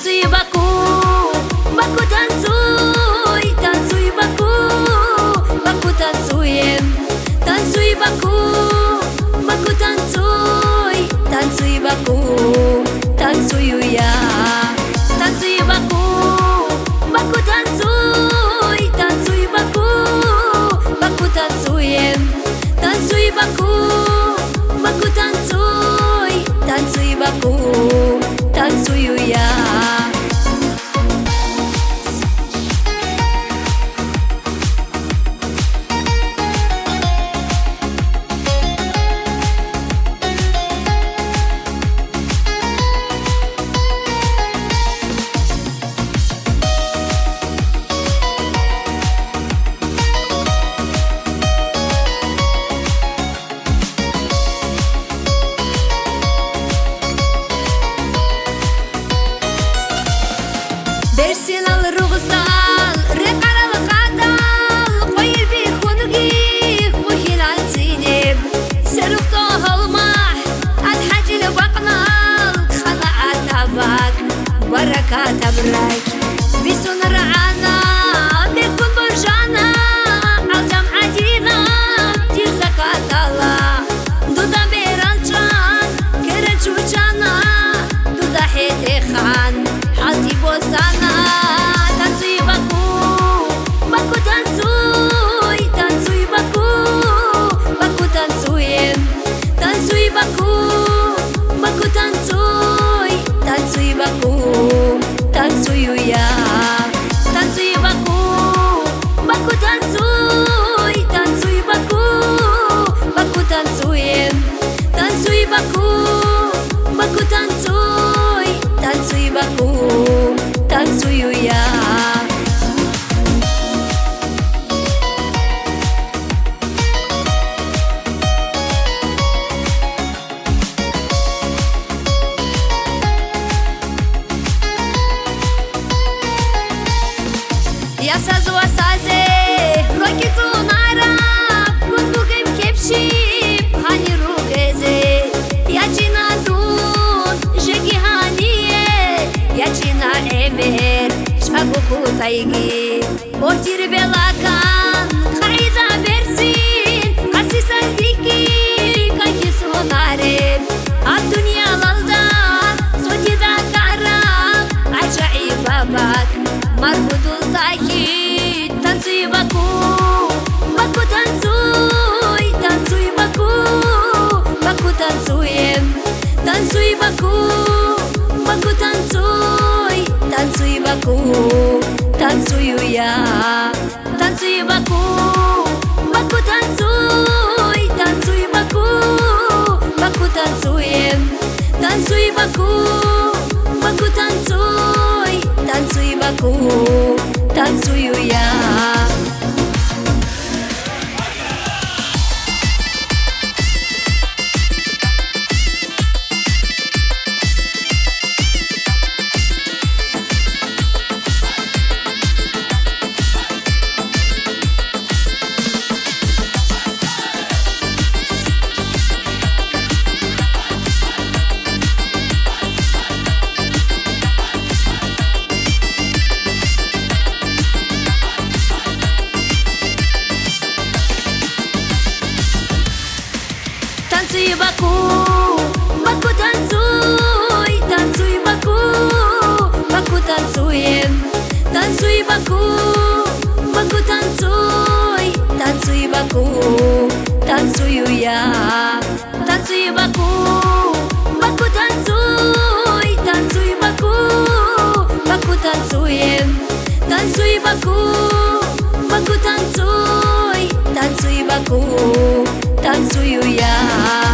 tanțui bacu Bacu tanțui, tanțui bacu Bacu tanțuie Tanțui bacu, bacu tanțui Tanțui bacu, tanțui uia Tanțui bacu, bacu tanțui Tanțui bacu, bacu tanțuie Tanțui bacu, bacu tanțui Tanțui bacu, танцую я. отобрать Бесуна Бекун Божана Алжам Адина, Тих закатала. Дуда Беранчан, Керет Шучана Дуда Хетехан, Халти Босана. Танцуй Баку, Баку танцуй Танцуй Баку, Баку танцуем. Танцуй Баку, Баку танцуй Танцуй Баку. Tanzuyu ya, tanzui baku, baku tanzui, tanzui baku, baku tanzuiem, tanzui baku, baku tanzui, tanzui baku, tanzuyu ya. Я Masaj wasaze Çabuk utaygi Ortir belaka مربوط تأكيد تنسي بكو بكو تنسوي تنسوي بكو بكو تنسوي تنسوي بكو بكو تنسوي تنسوي بكو تنسوي ويا تنسوي بكو بكو تنسوي تنسوي بكو بكو تنسوي تنسوي بكو Танцую я. baku Baku baku Baku tanzui, baku Baku tanzui, tanzui baku baku Baku tanzui, baku Baku tanzui, tanzui baku Baku tanzui, tanzui baku. танцую я.